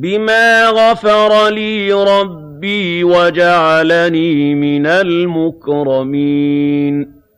بِمَا غَفَرَ لِي رَبِّي وَجَعَلَنِي مِنَ الْمُكْرَمِينَ